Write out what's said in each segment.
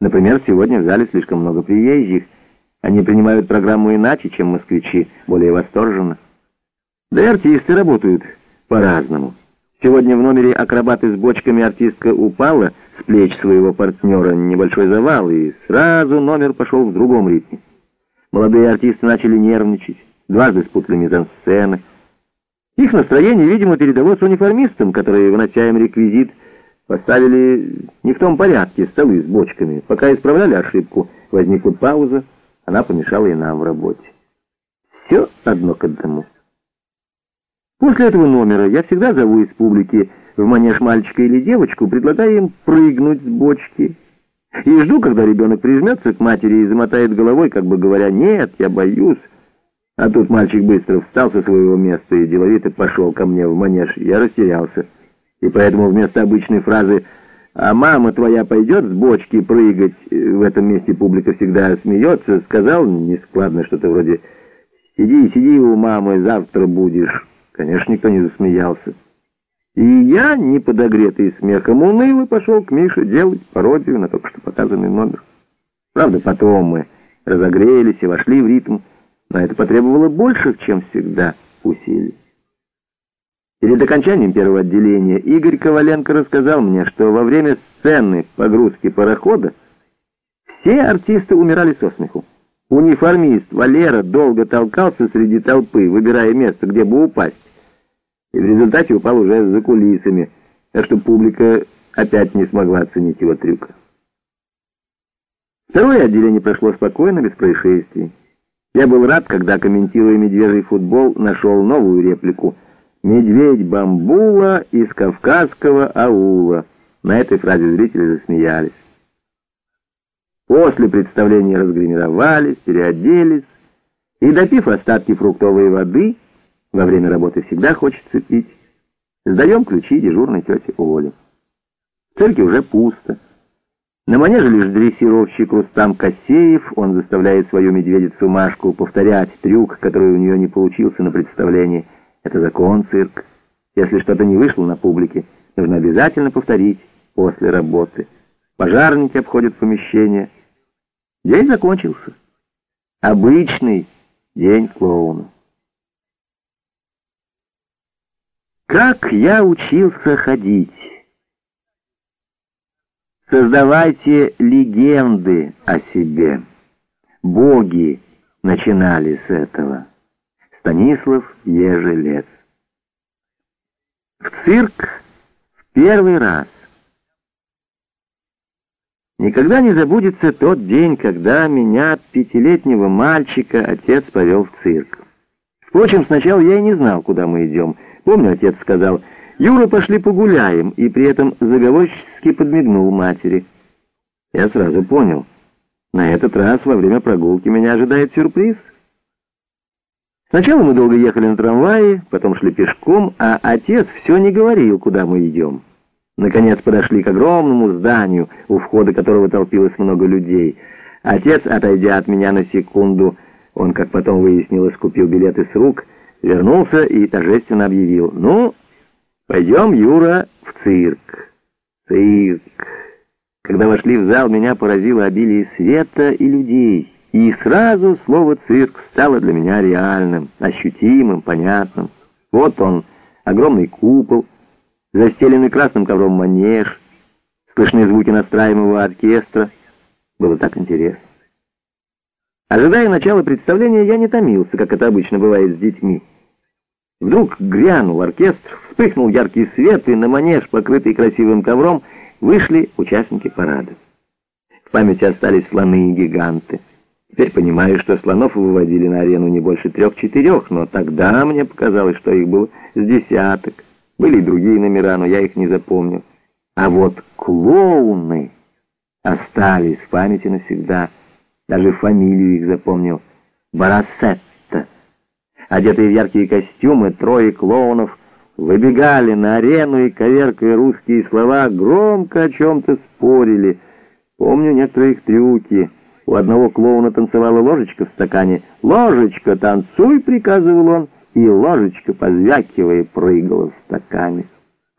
Например, сегодня в зале слишком много приезжих. Они принимают программу иначе, чем москвичи, более восторженно. Да и артисты работают по-разному. Сегодня в номере акробаты с бочками артистка упала с плеч своего партнера небольшой завал, и сразу номер пошел в другом ритме. Молодые артисты начали нервничать, дважды спутали мизансцены. Их настроение, видимо, передалось униформистам, которые, вынося им реквизит, поставили не в том порядке столы с бочками. Пока исправляли ошибку, возникла пауза, она помешала и нам в работе. Все одно к одному. После этого номера я всегда зову из публики в манеж мальчика или девочку, предлагая им прыгнуть с бочки. И жду, когда ребенок прижмется к матери и замотает головой, как бы говоря, «Нет, я боюсь». А тут мальчик быстро встал со своего места и деловито пошел ко мне в манеж. Я растерялся. И поэтому вместо обычной фразы «А мама твоя пойдет с бочки прыгать?» В этом месте публика всегда смеется, сказал нескладно что-то вроде «Сиди, сиди у мамы, завтра будешь». Конечно, никто не засмеялся. И я, не подогретый смехом, уныло пошел к Мише делать пародию на только что показанный номер. Правда, потом мы разогрелись и вошли в ритм, но это потребовало больших, чем всегда, усилий. Перед окончанием первого отделения Игорь Коваленко рассказал мне, что во время сцены погрузки парохода все артисты умирали со смеху. Униформист Валера долго толкался среди толпы, выбирая место, где бы упасть и в результате упал уже за кулисами, так что публика опять не смогла оценить его трюк. Второе отделение прошло спокойно, без происшествий. Я был рад, когда, комментируя медвежий футбол, нашел новую реплику «Медведь бамбула из кавказского аула». На этой фразе зрители засмеялись. После представления разгримировались, переоделись и, допив остатки фруктовой воды, во время работы всегда хочется пить. Сдаем ключи дежурной тете Оле. В церкви уже пусто. На манеже лишь дрессировщик Рустам Косеев. Он заставляет свою медведицу Машку повторять трюк, который у нее не получился на представлении. Это закон цирк. Если что-то не вышло на публике, нужно обязательно повторить после работы. Пожарники обходят помещение. День закончился. Обычный день клоуна. Как я учился ходить? Создавайте легенды о себе. Боги начинали с этого. Станислав Ежелец. В цирк в первый раз. Никогда не забудется тот день, когда меня, пятилетнего мальчика, отец повел в цирк. Впрочем, сначала я и не знал, куда мы идем — Помню, отец сказал, «Юра, пошли погуляем», и при этом заговорчески подмигнул матери. Я сразу понял, на этот раз во время прогулки меня ожидает сюрприз. Сначала мы долго ехали на трамвае, потом шли пешком, а отец все не говорил, куда мы идем. Наконец подошли к огромному зданию, у входа которого толпилось много людей. Отец, отойдя от меня на секунду, он, как потом выяснилось, купил билеты с рук — вернулся и торжественно объявил. «Ну, пойдем, Юра, в цирк». Цирк. Когда вошли в зал, меня поразило обилие света и людей. И сразу слово «цирк» стало для меня реальным, ощутимым, понятным. Вот он, огромный купол, застеленный красным ковром манеж, слышны звуки настраиваемого оркестра. Было так интересно. Ожидая начала представления, я не томился, как это обычно бывает с детьми. Вдруг грянул оркестр, вспыхнул яркий свет, и на манеж, покрытый красивым ковром, вышли участники парада. В памяти остались слоны и гиганты. Теперь понимаю, что слонов выводили на арену не больше трех-четырех, но тогда мне показалось, что их было с десяток. Были и другие номера, но я их не запомнил. А вот клоуны остались в памяти навсегда. Даже фамилию их запомнил. Барасетта. Одетые в яркие костюмы, трое клоунов выбегали на арену и, коверкая русские слова, громко о чем-то спорили. Помню некоторые их трюки. У одного клоуна танцевала ложечка в стакане. «Ложечка, танцуй!» — приказывал он, и ложечка, позвякивая, прыгала в стакане.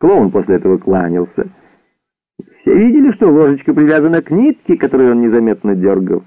Клоун после этого кланялся. Все видели, что ложечка привязана к нитке, которую он незаметно дергал.